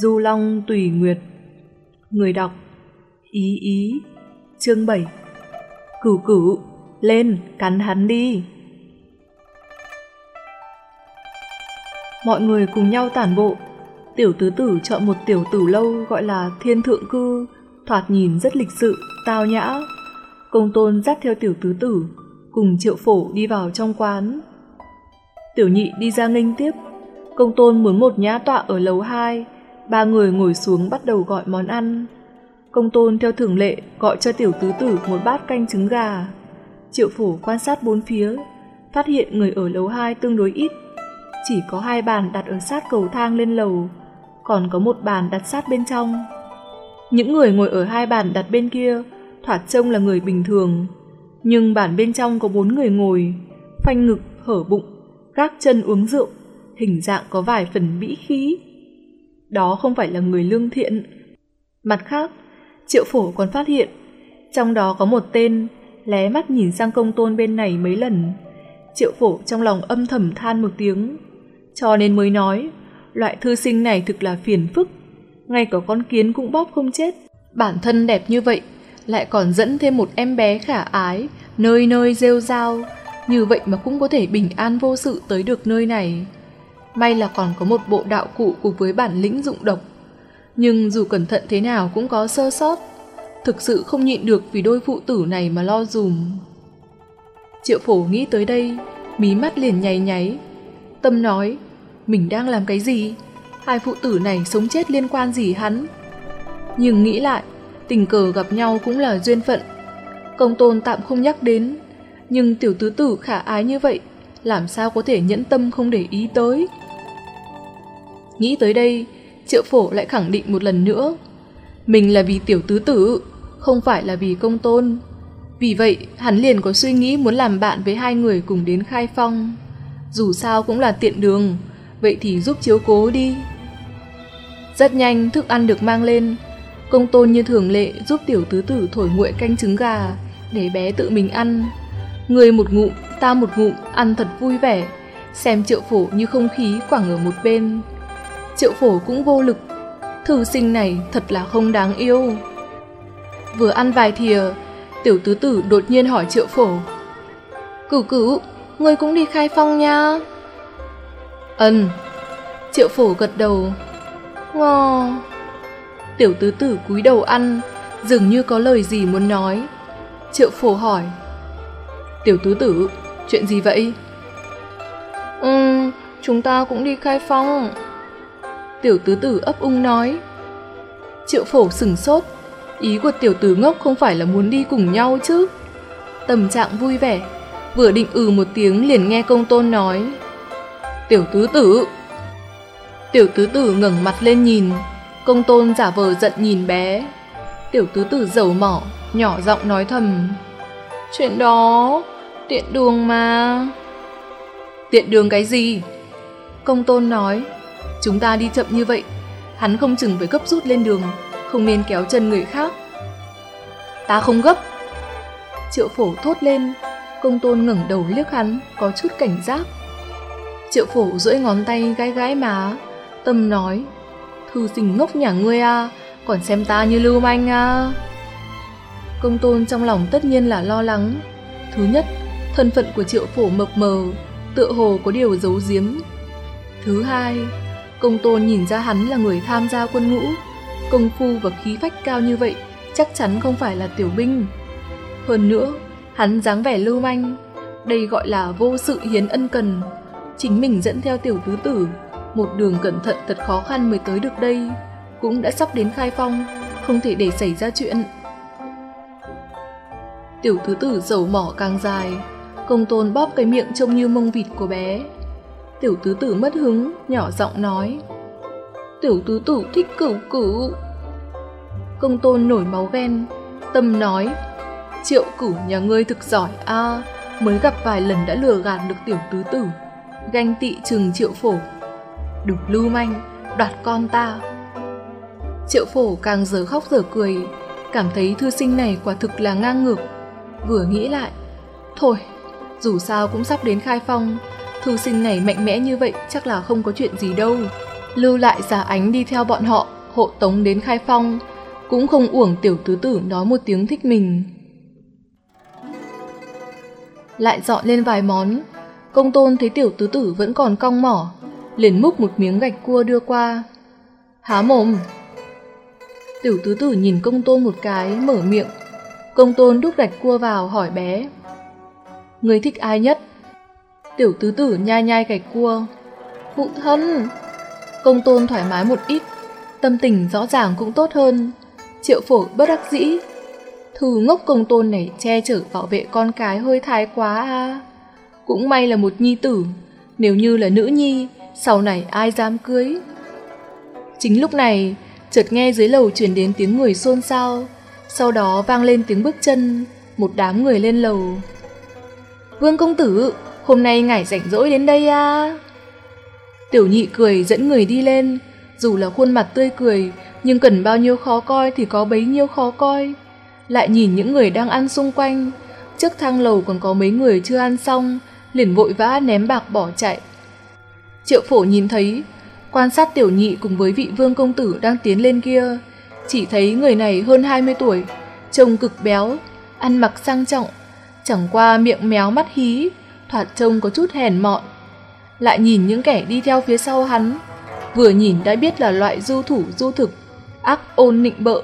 Du Long Tùy Nguyệt. Người đọc Ý Ý Chương 7 Cửu cửu Lên cắn hắn đi. Mọi người cùng nhau tản bộ. Tiểu tứ tử chọn một tiểu tử lâu gọi là thiên thượng cư Thoạt nhìn rất lịch sự, tao nhã. Công tôn dắt theo tiểu tứ tử Cùng triệu phổ đi vào trong quán. Tiểu nhị đi ra nghênh tiếp. Công tôn muốn một nhã tọa ở lầu 2 Ba người ngồi xuống bắt đầu gọi món ăn. Công tôn theo thường lệ gọi cho tiểu tứ tử một bát canh trứng gà. Triệu phổ quan sát bốn phía, phát hiện người ở lầu 2 tương đối ít. Chỉ có hai bàn đặt ở sát cầu thang lên lầu, còn có một bàn đặt sát bên trong. Những người ngồi ở hai bàn đặt bên kia thoạt trông là người bình thường, nhưng bàn bên trong có bốn người ngồi, phanh ngực, hở bụng, gác chân uống rượu, hình dạng có vài phần mỹ khí đó không phải là người lương thiện. Mặt khác, triệu phổ còn phát hiện, trong đó có một tên lé mắt nhìn sang công tôn bên này mấy lần. Triệu phổ trong lòng âm thầm than một tiếng, cho nên mới nói, loại thư sinh này thực là phiền phức, ngay cả con kiến cũng bóp không chết. Bản thân đẹp như vậy, lại còn dẫn thêm một em bé khả ái, nơi nơi rêu rao, như vậy mà cũng có thể bình an vô sự tới được nơi này. May là còn có một bộ đạo cụ cùng với bản lĩnh dụng độc. Nhưng dù cẩn thận thế nào cũng có sơ sót. Thực sự không nhịn được vì đôi phụ tử này mà lo dùm. Triệu phổ nghĩ tới đây, mí mắt liền nháy nháy. Tâm nói, mình đang làm cái gì? Hai phụ tử này sống chết liên quan gì hắn? Nhưng nghĩ lại, tình cờ gặp nhau cũng là duyên phận. Công tôn tạm không nhắc đến, nhưng tiểu tứ tử khả ái như vậy, làm sao có thể nhẫn tâm không để ý tới? Nghĩ tới đây, triệu phổ lại khẳng định một lần nữa. Mình là vì tiểu tứ tử, không phải là vì công tôn. Vì vậy, hắn liền có suy nghĩ muốn làm bạn với hai người cùng đến khai phong. Dù sao cũng là tiện đường, vậy thì giúp chiếu cố đi. Rất nhanh, thức ăn được mang lên. Công tôn như thường lệ giúp tiểu tứ tử thổi nguội canh trứng gà, để bé tự mình ăn. Người một ngụm, ta một ngụm, ăn thật vui vẻ. Xem triệu phổ như không khí quảng ở một bên, triệu phổ cũng vô lực. Thư sinh này thật là không đáng yêu. Vừa ăn vài thìa, tiểu tứ tử đột nhiên hỏi triệu phổ. Cửu cửu, người cũng đi khai phong nha. Ân. Triệu phổ gật đầu. Ngò. Tiểu tứ tử cúi đầu ăn, dường như có lời gì muốn nói. Triệu phổ hỏi. Tiểu tứ tử, chuyện gì vậy? Ừ, chúng ta cũng đi khai phong. Tiểu tứ tử ấp ung nói. Triệu phổ sừng sốt, ý của tiểu tử ngốc không phải là muốn đi cùng nhau chứ. Tâm trạng vui vẻ, vừa định ừ một tiếng liền nghe công tôn nói. Tiểu tứ tử. Tiểu tứ tử ngẩng mặt lên nhìn, công tôn giả vờ giận nhìn bé. Tiểu tứ tử dầu mỏ, nhỏ giọng nói thầm. Chuyện đó, tiện đường mà. Tiện đường cái gì? Công tôn nói, Chúng ta đi chậm như vậy, hắn không chừng phải gấp rút lên đường, không nên kéo chân người khác. Ta không gấp. Triệu phổ thốt lên, công tôn ngẩng đầu liếc hắn, có chút cảnh giác. Triệu phổ duỗi ngón tay gái gái má, tâm nói, thư sinh ngốc nhà ngươi à, còn xem ta như lưu manh à. Công tôn trong lòng tất nhiên là lo lắng. Thứ nhất, thân phận của triệu phổ mập mờ, tựa hồ có điều giấu giếm. Thứ hai, Công tôn nhìn ra hắn là người tham gia quân ngũ, công phu và khí phách cao như vậy chắc chắn không phải là tiểu binh. Hơn nữa, hắn dáng vẻ lưu manh, đây gọi là vô sự hiến ân cần. Chính mình dẫn theo tiểu tứ tử, một đường cẩn thận thật khó khăn mới tới được đây, cũng đã sắp đến khai phong, không thể để xảy ra chuyện. Tiểu tứ tử dầu mỏ càng dài, công tôn bóp cái miệng trông như mông vịt của bé, Tiểu tứ tử mất hứng, nhỏ giọng nói. Tiểu tứ tử thích cửu cửu. Công tôn nổi máu ghen, tâm nói. Triệu cửu nhà ngươi thực giỏi a mới gặp vài lần đã lừa gạt được tiểu tứ tử. Ganh tị trừng triệu phổ. Đục lưu manh, đoạt con ta. Triệu phổ càng giờ khóc giờ cười, cảm thấy thư sinh này quả thực là ngang ngược. Vừa nghĩ lại, thôi, dù sao cũng sắp đến khai phong, Thư sinh này mạnh mẽ như vậy chắc là không có chuyện gì đâu. lưu lại giả ánh đi theo bọn họ, hộ tống đến khai phong, cũng không uổng tiểu tứ tử nói một tiếng thích mình. Lại dọn lên vài món, công tôn thấy tiểu tứ tử vẫn còn cong mỏ, liền múc một miếng gạch cua đưa qua. Há mồm! Tiểu tứ tử nhìn công tôn một cái, mở miệng. Công tôn đút gạch cua vào hỏi bé. Người thích ai nhất? Tiểu tứ tử nhai nhai gạch cua. Phụ thân! Công tôn thoải mái một ít, tâm tình rõ ràng cũng tốt hơn. Triệu phổ bất đắc dĩ. Thư ngốc công tôn này che chở bảo vệ con cái hơi thái quá à. Cũng may là một nhi tử, nếu như là nữ nhi, sau này ai dám cưới. Chính lúc này, chợt nghe dưới lầu chuyển đến tiếng người xôn xao, sau đó vang lên tiếng bước chân, một đám người lên lầu. Vương công tử, hôm nay ngài rảnh rỗi đến đây à? Tiểu nhị cười dẫn người đi lên, dù là khuôn mặt tươi cười, nhưng cần bao nhiêu khó coi thì có bấy nhiêu khó coi. Lại nhìn những người đang ăn xung quanh, trước thang lầu còn có mấy người chưa ăn xong, liền vội vã ném bạc bỏ chạy. Triệu phổ nhìn thấy, quan sát tiểu nhị cùng với vị vương công tử đang tiến lên kia, chỉ thấy người này hơn 20 tuổi, trông cực béo, ăn mặc sang trọng, chẳng qua miệng méo mắt hí, thoạt trông có chút hèn mọn. Lại nhìn những kẻ đi theo phía sau hắn, vừa nhìn đã biết là loại du thủ du thực, ác ôn nịnh bợ.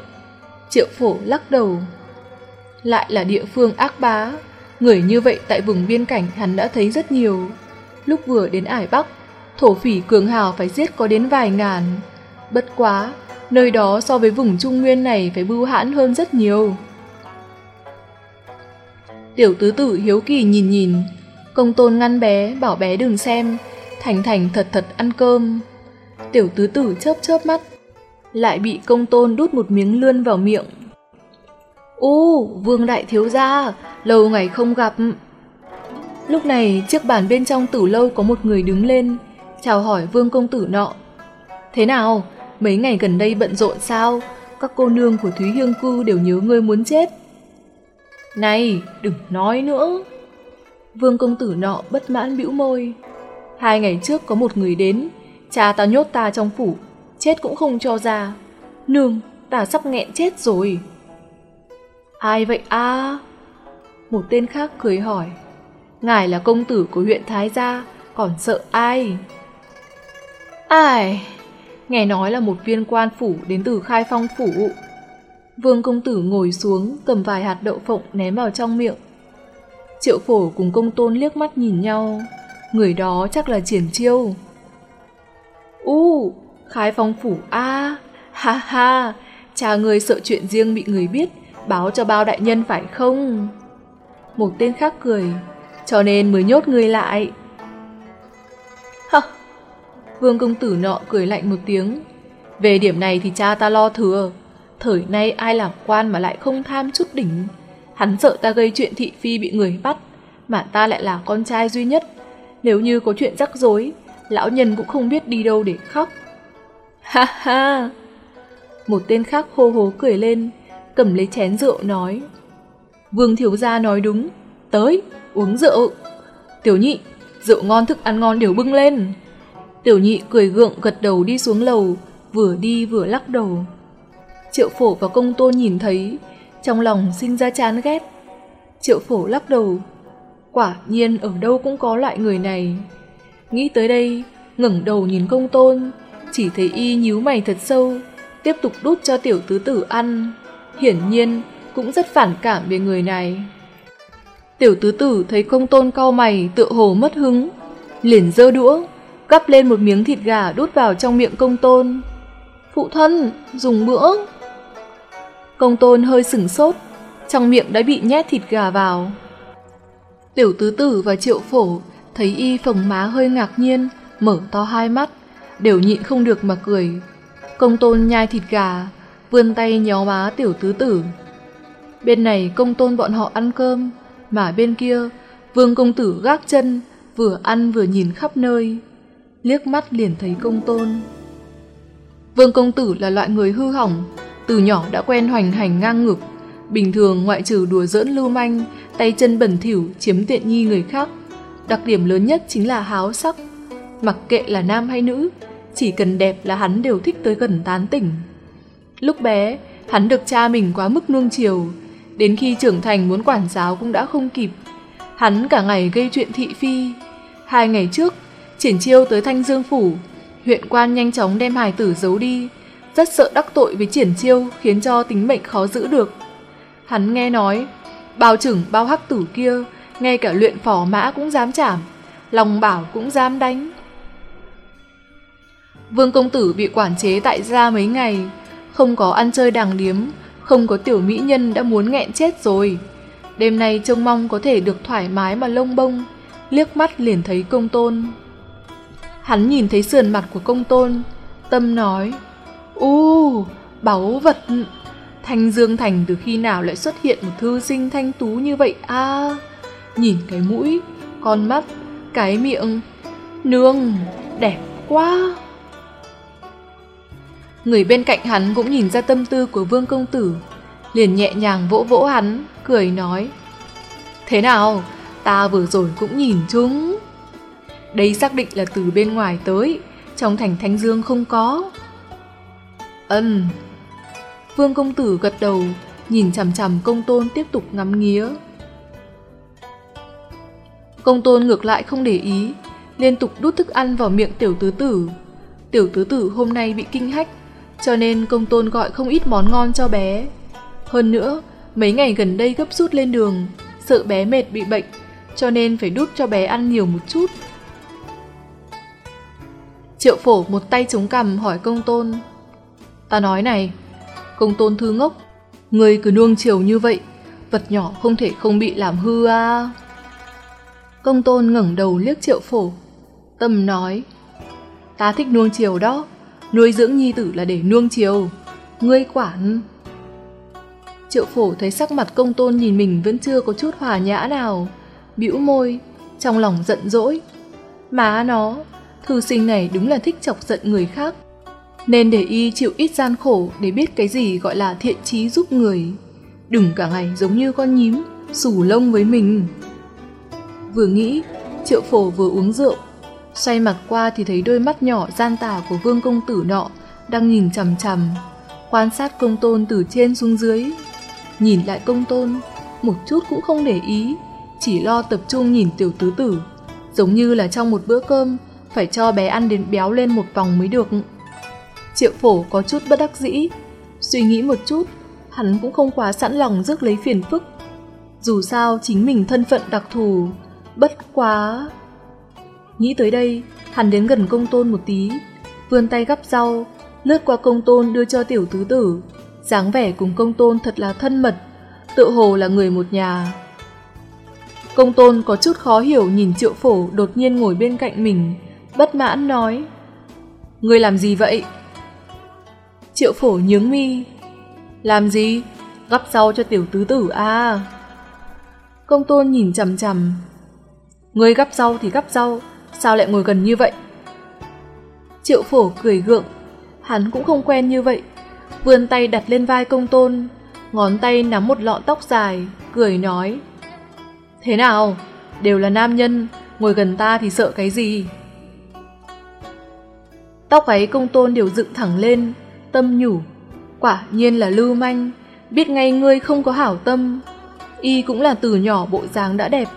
Triệu phổ lắc đầu. Lại là địa phương ác bá, người như vậy tại vùng biên cảnh hắn đã thấy rất nhiều. Lúc vừa đến Ải Bắc, thổ phỉ cường hào phải giết có đến vài ngàn. Bất quá, nơi đó so với vùng Trung Nguyên này phải bưu hãn hơn rất nhiều. Tiểu tứ tử hiếu kỳ nhìn nhìn, công tôn ngăn bé, bảo bé đừng xem, thành thành thật thật ăn cơm. Tiểu tứ tử chớp chớp mắt, lại bị công tôn đút một miếng lươn vào miệng. Ô, vương đại thiếu gia, lâu ngày không gặp. Lúc này, chiếc bàn bên trong tử lâu có một người đứng lên, chào hỏi vương công tử nọ. Thế nào, mấy ngày gần đây bận rộn sao? Các cô nương của Thúy Hương Cư đều nhớ ngươi muốn chết. Này, đừng nói nữa. Vương công tử nọ bất mãn bĩu môi. Hai ngày trước có một người đến, cha ta nhốt ta trong phủ, chết cũng không cho ra. Nương, ta sắp nghẹn chết rồi. Ai vậy a? Một tên khác cười hỏi. Ngài là công tử của huyện Thái Gia, còn sợ ai? Ai? Nghe nói là một viên quan phủ đến từ khai phong phủ. Vương công tử ngồi xuống, cầm vài hạt đậu phộng ném vào trong miệng. Triệu phổ cùng công tôn liếc mắt nhìn nhau. Người đó chắc là triển chiêu. U, khái phong phủ a ha ha, cha người sợ chuyện riêng bị người biết, báo cho bao đại nhân phải không? Một tên khác cười, cho nên mới nhốt người lại. Hơ, vương công tử nọ cười lạnh một tiếng. Về điểm này thì cha ta lo thừa, thời nay ai làm quan mà lại không tham chút đỉnh. Hắn sợ ta gây chuyện thị phi bị người bắt, mà ta lại là con trai duy nhất. Nếu như có chuyện rắc rối, lão nhân cũng không biết đi đâu để khóc. Ha ha! Một tên khác hô hố cười lên, cầm lấy chén rượu nói. Vương thiếu gia nói đúng, tới, uống rượu. Tiểu nhị, rượu ngon thức ăn ngon đều bưng lên. Tiểu nhị cười gượng gật đầu đi xuống lầu, vừa đi vừa lắc đầu. Triệu phổ và công tôn nhìn thấy, trong lòng sinh ra chán ghét. Triệu phổ lắc đầu, quả nhiên ở đâu cũng có loại người này. Nghĩ tới đây, ngẩng đầu nhìn công tôn, chỉ thấy y nhíu mày thật sâu, tiếp tục đút cho tiểu tứ tử ăn. Hiển nhiên, cũng rất phản cảm về người này. Tiểu tứ tử thấy công tôn cau mày tựa hồ mất hứng, liền dơ đũa, gắp lên một miếng thịt gà đút vào trong miệng công tôn. Phụ thân, dùng bữa. Công tôn hơi sửng sốt, trong miệng đã bị nhét thịt gà vào. Tiểu tứ tử và triệu phổ thấy y phồng má hơi ngạc nhiên, mở to hai mắt, đều nhịn không được mà cười. Công tôn nhai thịt gà, vươn tay nhéo má tiểu tứ tử. Bên này công tôn bọn họ ăn cơm, mà bên kia vương công tử gác chân, vừa ăn vừa nhìn khắp nơi. Liếc mắt liền thấy công tôn. Vương công tử là loại người hư hỏng, từ nhỏ đã quen hoành hành ngang ngực. Bình thường ngoại trừ đùa giỡn lưu manh, tay chân bẩn thỉu chiếm tiện nghi người khác. Đặc điểm lớn nhất chính là háo sắc. Mặc kệ là nam hay nữ, chỉ cần đẹp là hắn đều thích tới gần tán tỉnh. Lúc bé, hắn được cha mình quá mức nuông chiều, đến khi trưởng thành muốn quản giáo cũng đã không kịp. Hắn cả ngày gây chuyện thị phi. Hai ngày trước, triển chiêu tới Thanh Dương Phủ, huyện quan nhanh chóng đem hài tử giấu đi, rất sợ đắc tội với triển chiêu khiến cho tính mệnh khó giữ được. Hắn nghe nói, bao trưởng bao hắc tử kia, ngay cả luyện phỏ mã cũng dám chảm, lòng bảo cũng dám đánh. Vương công tử bị quản chế tại gia mấy ngày, không có ăn chơi đàng điếm, không có tiểu mỹ nhân đã muốn nghẹn chết rồi. Đêm nay trông mong có thể được thoải mái mà lông bông, liếc mắt liền thấy công tôn. Hắn nhìn thấy sườn mặt của công tôn, tâm nói, U, báu vật, Thanh Dương Thành từ khi nào lại xuất hiện một thư sinh thanh tú như vậy a à, Nhìn cái mũi, con mắt, cái miệng, nương, đẹp quá. Người bên cạnh hắn cũng nhìn ra tâm tư của vương công tử, liền nhẹ nhàng vỗ vỗ hắn, cười nói. Thế nào, ta vừa rồi cũng nhìn chúng. Đây xác định là từ bên ngoài tới, trong thành Thanh Dương không có. Ân. Vương công tử gật đầu, nhìn chằm chằm công tôn tiếp tục ngắm nghía. Công tôn ngược lại không để ý, liên tục đút thức ăn vào miệng tiểu tứ tử. Tiểu tứ tử hôm nay bị kinh hách, cho nên công tôn gọi không ít món ngon cho bé. Hơn nữa, mấy ngày gần đây gấp rút lên đường, sợ bé mệt bị bệnh, cho nên phải đút cho bé ăn nhiều một chút. Triệu phổ một tay chống cằm hỏi công tôn. Ta nói này, công tôn thư ngốc, người cứ nuông chiều như vậy, vật nhỏ không thể không bị làm hư à. Công tôn ngẩng đầu liếc triệu phổ, tâm nói, ta thích nuông chiều đó, nuôi dưỡng nhi tử là để nuông chiều, ngươi quản. Triệu phổ thấy sắc mặt công tôn nhìn mình vẫn chưa có chút hòa nhã nào, bĩu môi, trong lòng giận dỗi. Má nó, thư sinh này đúng là thích chọc giận người khác. Nên để y chịu ít gian khổ để biết cái gì gọi là thiện trí giúp người. Đừng cả ngày giống như con nhím, sủ lông với mình. Vừa nghĩ, triệu phổ vừa uống rượu, xoay mặt qua thì thấy đôi mắt nhỏ gian tà của vương công tử nọ đang nhìn chằm chằm, quan sát công tôn từ trên xuống dưới. Nhìn lại công tôn, một chút cũng không để ý, chỉ lo tập trung nhìn tiểu tứ tử, giống như là trong một bữa cơm phải cho bé ăn đến béo lên một vòng mới được. Triệu phổ có chút bất đắc dĩ, suy nghĩ một chút, hắn cũng không quá sẵn lòng rước lấy phiền phức. Dù sao chính mình thân phận đặc thù, bất quá... Nghĩ tới đây, hắn đến gần công tôn một tí, vươn tay gắp rau, lướt qua công tôn đưa cho tiểu tứ tử. dáng vẻ cùng công tôn thật là thân mật, tự hồ là người một nhà. Công tôn có chút khó hiểu nhìn triệu phổ đột nhiên ngồi bên cạnh mình, bất mãn nói. Người làm gì vậy? Triệu phổ nhướng mi. Làm gì? Gắp rau cho tiểu tứ tử à? Công tôn nhìn chằm chằm. Người gắp rau thì gắp rau, sao lại ngồi gần như vậy? Triệu phổ cười gượng, hắn cũng không quen như vậy. Vươn tay đặt lên vai công tôn, ngón tay nắm một lọn tóc dài, cười nói. Thế nào? Đều là nam nhân, ngồi gần ta thì sợ cái gì? Tóc ấy công tôn đều dựng thẳng lên, tâm nhủ. Quả nhiên là lưu manh, biết ngay ngươi không có hảo tâm. Y cũng là từ nhỏ bộ dáng đã đẹp,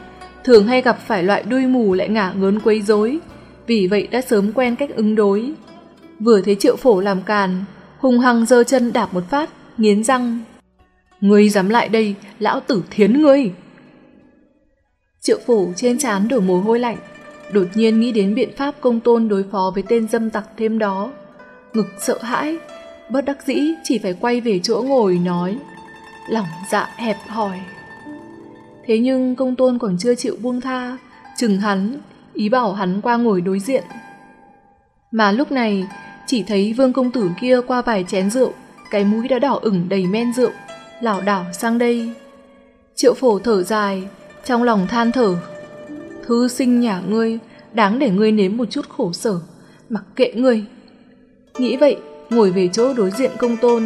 thường hay gặp phải loại đuôi mù lại ngả ngớn quấy rối, vì vậy đã sớm quen cách ứng đối. Vừa thấy triệu phổ làm càn, hung hăng giơ chân đạp một phát, nghiến răng. Ngươi dám lại đây, lão tử thiến ngươi! Triệu phổ trên trán đổ mồ hôi lạnh, đột nhiên nghĩ đến biện pháp công tôn đối phó với tên dâm tặc thêm đó. Ngực sợ hãi, bất đắc dĩ chỉ phải quay về chỗ ngồi nói, lòng dạ hẹp hòi. Thế nhưng công tôn còn chưa chịu buông tha, chừng hắn, ý bảo hắn qua ngồi đối diện. Mà lúc này, chỉ thấy vương công tử kia qua vài chén rượu, cái mũi đã đỏ ửng đầy men rượu, lảo đảo sang đây. Triệu phổ thở dài, trong lòng than thở. Thư sinh nhà ngươi, đáng để ngươi nếm một chút khổ sở, mặc kệ ngươi. Nghĩ vậy, ngồi về chỗ đối diện công tôn.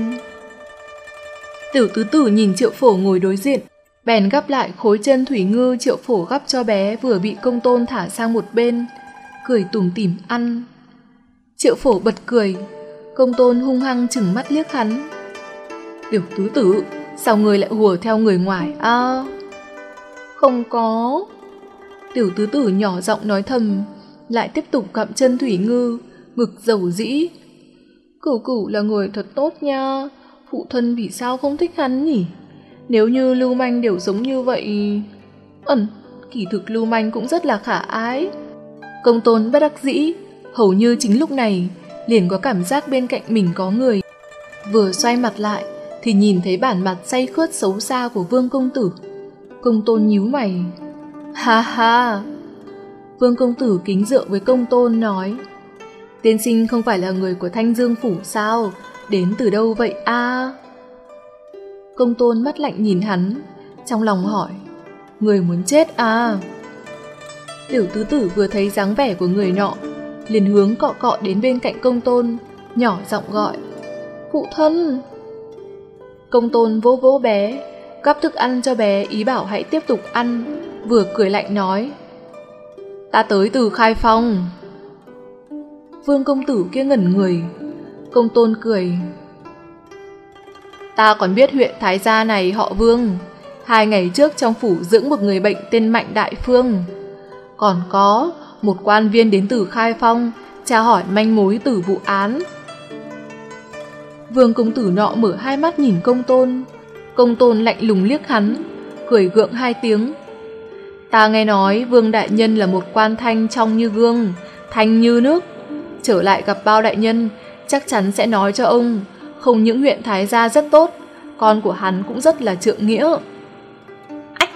Tiểu tứ tử nhìn triệu phổ ngồi đối diện, bèn gắp lại khối chân thủy ngư triệu phổ gắp cho bé vừa bị công tôn thả sang một bên, cười tủm tỉm ăn. Triệu phổ bật cười, công tôn hung hăng chừng mắt liếc hắn. Tiểu tứ tử, sao người lại hùa theo người ngoài à? Không có. Tiểu tứ tử nhỏ giọng nói thầm, lại tiếp tục cặm chân thủy ngư, ngực dầu dĩ. Cửu cửu là người thật tốt nha, phụ thân vì sao không thích hắn nhỉ? Nếu như lưu manh đều giống như vậy... Ẩn, kỳ thực lưu manh cũng rất là khả ái. Công tôn bất đắc dĩ, hầu như chính lúc này, liền có cảm giác bên cạnh mình có người. Vừa xoay mặt lại, thì nhìn thấy bản mặt say khướt xấu xa của vương công tử. Công tôn nhíu mày. Ha ha! Vương công tử kính dựa với công tôn nói. Tiên sinh không phải là người của Thanh Dương Phủ sao? Đến từ đâu vậy a? Công tôn mắt lạnh nhìn hắn, trong lòng hỏi. Người muốn chết à? Tiểu tứ tử vừa thấy dáng vẻ của người nọ, liền hướng cọ cọ đến bên cạnh công tôn, nhỏ giọng gọi. Phụ thân! Công tôn vỗ vỗ bé, gắp thức ăn cho bé ý bảo hãy tiếp tục ăn, vừa cười lạnh nói. Ta tới từ khai phong. Vương công tử kia ngẩn người, công tôn cười. Ta còn biết huyện Thái Gia này họ Vương, hai ngày trước trong phủ dưỡng một người bệnh tên Mạnh Đại Phương. Còn có một quan viên đến từ Khai Phong, tra hỏi manh mối từ vụ án. Vương công tử nọ mở hai mắt nhìn công tôn, công tôn lạnh lùng liếc hắn, cười gượng hai tiếng. Ta nghe nói vương đại nhân là một quan thanh trong như gương, thanh như nước. Trở lại gặp bao đại nhân, chắc chắn sẽ nói cho ông, không những huyện Thái Gia rất tốt, con của hắn cũng rất là trượng nghĩa. Ách,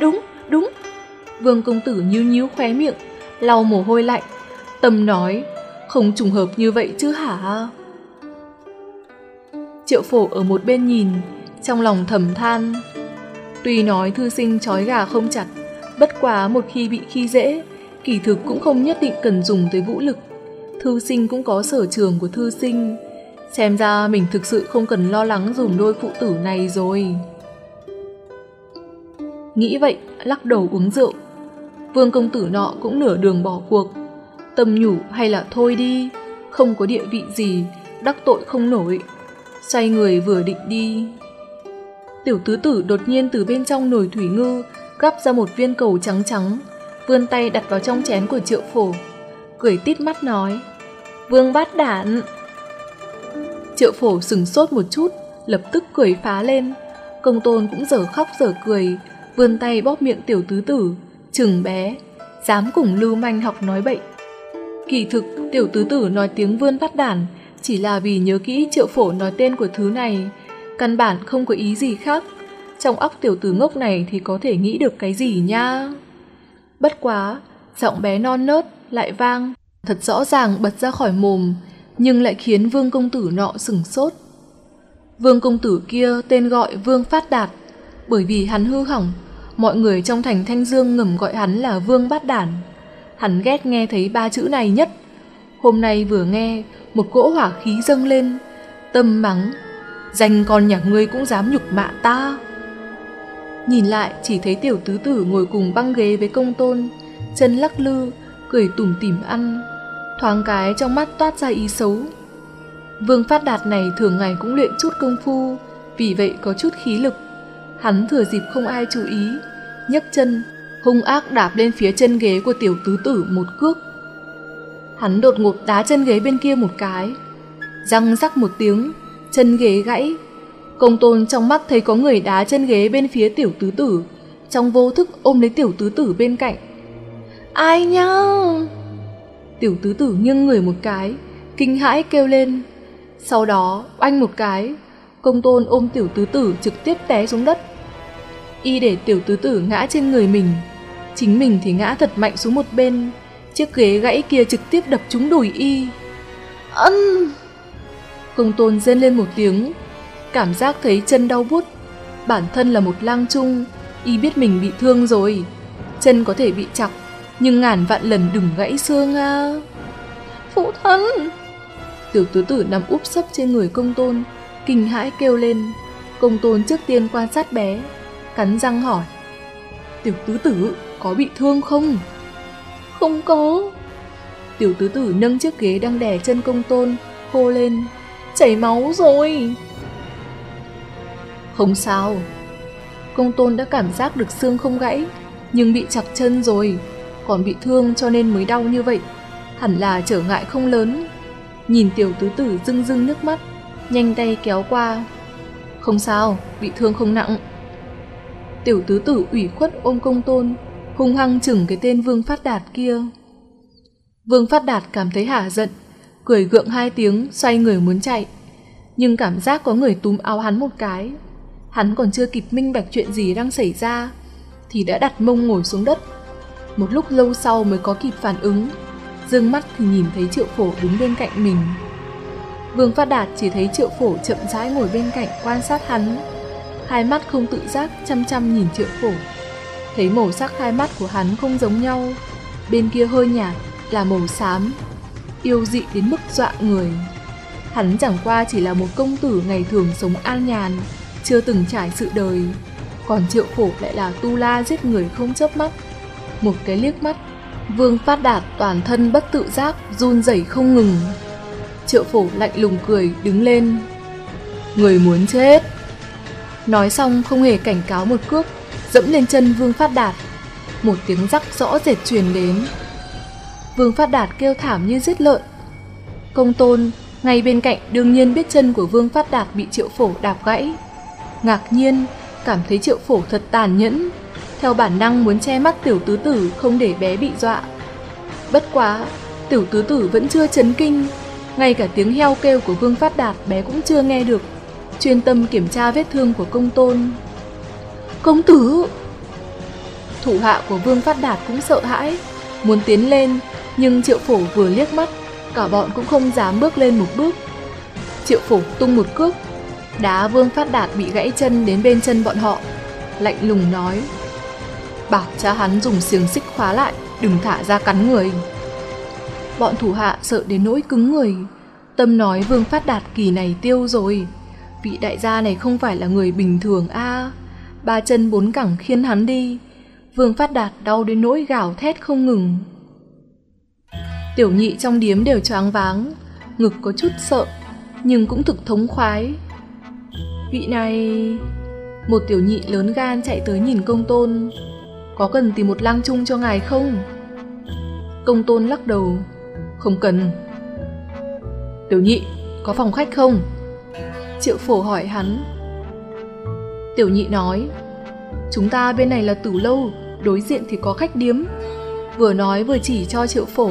đúng, đúng. Vương công tử nhíu nhíu khóe miệng, lau mồ hôi lạnh, tâm nói, không trùng hợp như vậy chứ hả? Triệu phổ ở một bên nhìn, trong lòng thầm than. Tuy nói thư sinh trói gà không chặt, bất quá một khi bị khi dễ, kỳ thực cũng không nhất định cần dùng tới vũ lực. Thư sinh cũng có sở trường của thư sinh. Xem ra mình thực sự không cần lo lắng dùng đôi phụ tử này rồi. Nghĩ vậy, lắc đầu uống rượu. Vương công tử nọ cũng nửa đường bỏ cuộc. Tâm nhủ hay là thôi đi, không có địa vị gì, đắc tội không nổi. Xoay người vừa định đi. Tiểu tứ tử đột nhiên từ bên trong nồi thủy ngư gắp ra một viên cầu trắng trắng, vươn tay đặt vào trong chén của triệu phổ. Cười tít mắt nói, Vương bát đản. Triệu phổ sừng sốt một chút, lập tức cười phá lên. Công tôn cũng dở khóc dở cười, vươn tay bóp miệng tiểu tứ tử, chừng bé, dám cùng lưu manh học nói bậy. Kỳ thực, tiểu tứ tử nói tiếng vươn bát đản, chỉ là vì nhớ kỹ triệu phổ nói tên của thứ này, căn bản không có ý gì khác. Trong óc tiểu tử ngốc này thì có thể nghĩ được cái gì nha. Bất quá, giọng bé non nớt, lại vang, thật rõ ràng bật ra khỏi mồm, nhưng lại khiến vương công tử nọ sừng sốt. Vương công tử kia tên gọi Vương Phát Đạt, bởi vì hắn hư hỏng, mọi người trong thành Thanh Dương ngầm gọi hắn là Vương Bát Đản. Hắn ghét nghe thấy ba chữ này nhất. Hôm nay vừa nghe, một cỗ hỏa khí dâng lên, tâm mắng, danh con nhà ngươi cũng dám nhục mạ ta. Nhìn lại chỉ thấy tiểu tứ tử ngồi cùng băng ghế với công tôn, chân lắc lư, cười tủm tỉm ăn, thoáng cái trong mắt toát ra ý xấu. Vương Phát Đạt này thường ngày cũng luyện chút công phu, vì vậy có chút khí lực. Hắn thừa dịp không ai chú ý, nhấc chân, hung ác đạp lên phía chân ghế của tiểu tứ tử một cước. Hắn đột ngột đá chân ghế bên kia một cái, răng rắc một tiếng, chân ghế gãy. Công tôn trong mắt thấy có người đá chân ghế bên phía tiểu tứ tử, trong vô thức ôm lấy tiểu tứ tử bên cạnh. Ai nhau Tiểu tứ tử nghiêng người một cái, kinh hãi kêu lên. Sau đó, oanh một cái, công tôn ôm tiểu tứ tử trực tiếp té xuống đất. Y để tiểu tứ tử ngã trên người mình, chính mình thì ngã thật mạnh xuống một bên, chiếc ghế gãy kia trực tiếp đập trúng đùi Y. Ân! Công tôn rên lên một tiếng, cảm giác thấy chân đau bút. Bản thân là một lang trung, Y biết mình bị thương rồi, chân có thể bị chặt nhưng ngàn vạn lần đừng gãy xương à. Phụ thân! Tiểu tứ tử nằm úp sấp trên người công tôn, kinh hãi kêu lên. Công tôn trước tiên quan sát bé, cắn răng hỏi. Tiểu tứ tử có bị thương không? Không có. Tiểu tứ tử nâng chiếc ghế đang đè chân công tôn, hô lên, chảy máu rồi. Không sao. Công tôn đã cảm giác được xương không gãy, nhưng bị chặt chân rồi, còn bị thương cho nên mới đau như vậy. Hẳn là trở ngại không lớn. Nhìn tiểu tứ tử rưng rưng nước mắt, nhanh tay kéo qua. Không sao, bị thương không nặng. Tiểu tứ tử ủy khuất ôm công tôn, hung hăng chừng cái tên Vương Phát Đạt kia. Vương Phát Đạt cảm thấy hả giận, cười gượng hai tiếng, xoay người muốn chạy. Nhưng cảm giác có người túm áo hắn một cái. Hắn còn chưa kịp minh bạch chuyện gì đang xảy ra, thì đã đặt mông ngồi xuống đất. Một lúc lâu sau mới có kịp phản ứng, dương mắt thì nhìn thấy triệu phổ đứng bên cạnh mình. Vương Phát Đạt chỉ thấy triệu phổ chậm rãi ngồi bên cạnh quan sát hắn, hai mắt không tự giác chăm chăm nhìn triệu phổ. Thấy màu sắc hai mắt của hắn không giống nhau, bên kia hơi nhạt là màu xám, yêu dị đến mức dọa người. Hắn chẳng qua chỉ là một công tử ngày thường sống an nhàn, chưa từng trải sự đời. Còn triệu phổ lại là tu la giết người không chớp mắt. Một cái liếc mắt, vương phát đạt toàn thân bất tự giác, run rẩy không ngừng. Triệu phổ lạnh lùng cười, đứng lên. Người muốn chết. Nói xong không hề cảnh cáo một cước, dẫm lên chân Vương Phát Đạt. Một tiếng rắc rõ rệt truyền đến. Vương Phát Đạt kêu thảm như giết lợn. Công tôn, ngay bên cạnh đương nhiên biết chân của Vương Phát Đạt bị triệu phổ đạp gãy. Ngạc nhiên, cảm thấy triệu phổ thật tàn nhẫn, theo bản năng muốn che mắt tiểu tứ tử không để bé bị dọa. Bất quá, tiểu tứ tử vẫn chưa chấn kinh, ngay cả tiếng heo kêu của Vương Phát Đạt bé cũng chưa nghe được, chuyên tâm kiểm tra vết thương của công tôn. Công tử! Thủ hạ của Vương Phát Đạt cũng sợ hãi, muốn tiến lên, nhưng Triệu Phổ vừa liếc mắt, cả bọn cũng không dám bước lên một bước. Triệu Phổ tung một cước, đá Vương Phát Đạt bị gãy chân đến bên chân bọn họ, lạnh lùng nói. Bảo cha hắn dùng xiềng xích khóa lại, đừng thả ra cắn người. Bọn thủ hạ sợ đến nỗi cứng người, tâm nói Vương Phát Đạt kỳ này tiêu rồi. Vị đại gia này không phải là người bình thường a ba chân bốn cẳng khiến hắn đi. Vương Phát Đạt đau đến nỗi gào thét không ngừng. Tiểu nhị trong điếm đều choáng váng, ngực có chút sợ, nhưng cũng thực thống khoái. Vị này... Một tiểu nhị lớn gan chạy tới nhìn công tôn. Có cần tìm một lang chung cho ngài không? Công tôn lắc đầu. Không cần. Tiểu nhị, có phòng khách không? Triệu phổ hỏi hắn. Tiểu nhị nói, chúng ta bên này là tử lâu, đối diện thì có khách điếm. Vừa nói vừa chỉ cho triệu phổ.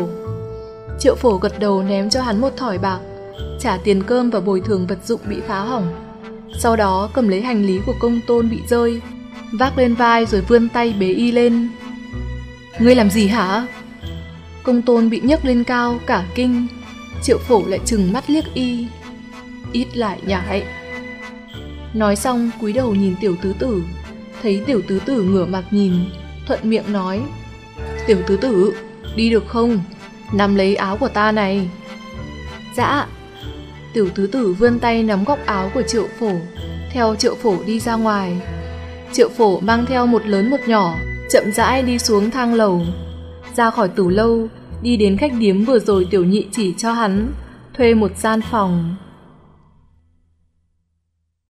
Triệu phổ gật đầu ném cho hắn một thỏi bạc, trả tiền cơm và bồi thường vật dụng bị phá hỏng. Sau đó cầm lấy hành lý của công tôn bị rơi, vác lên vai rồi vươn tay bế y lên. Ngươi làm gì hả? Công tôn bị nhấc lên cao, cả kinh. Triệu phổ lại chừng mắt liếc y. Ít lại nhải. Nói xong cúi đầu nhìn tiểu tứ tử, thấy tiểu tứ tử ngửa mặt nhìn, thuận miệng nói. Tiểu tứ tử, đi được không? Nắm lấy áo của ta này. Dạ. Tiểu tứ tử vươn tay nắm góc áo của triệu phổ, theo triệu phổ đi ra ngoài. Triệu phổ mang theo một lớn một nhỏ, chậm rãi đi xuống thang lầu. Ra khỏi tủ lâu, đi đến khách điếm vừa rồi tiểu nhị chỉ cho hắn, thuê một gian phòng.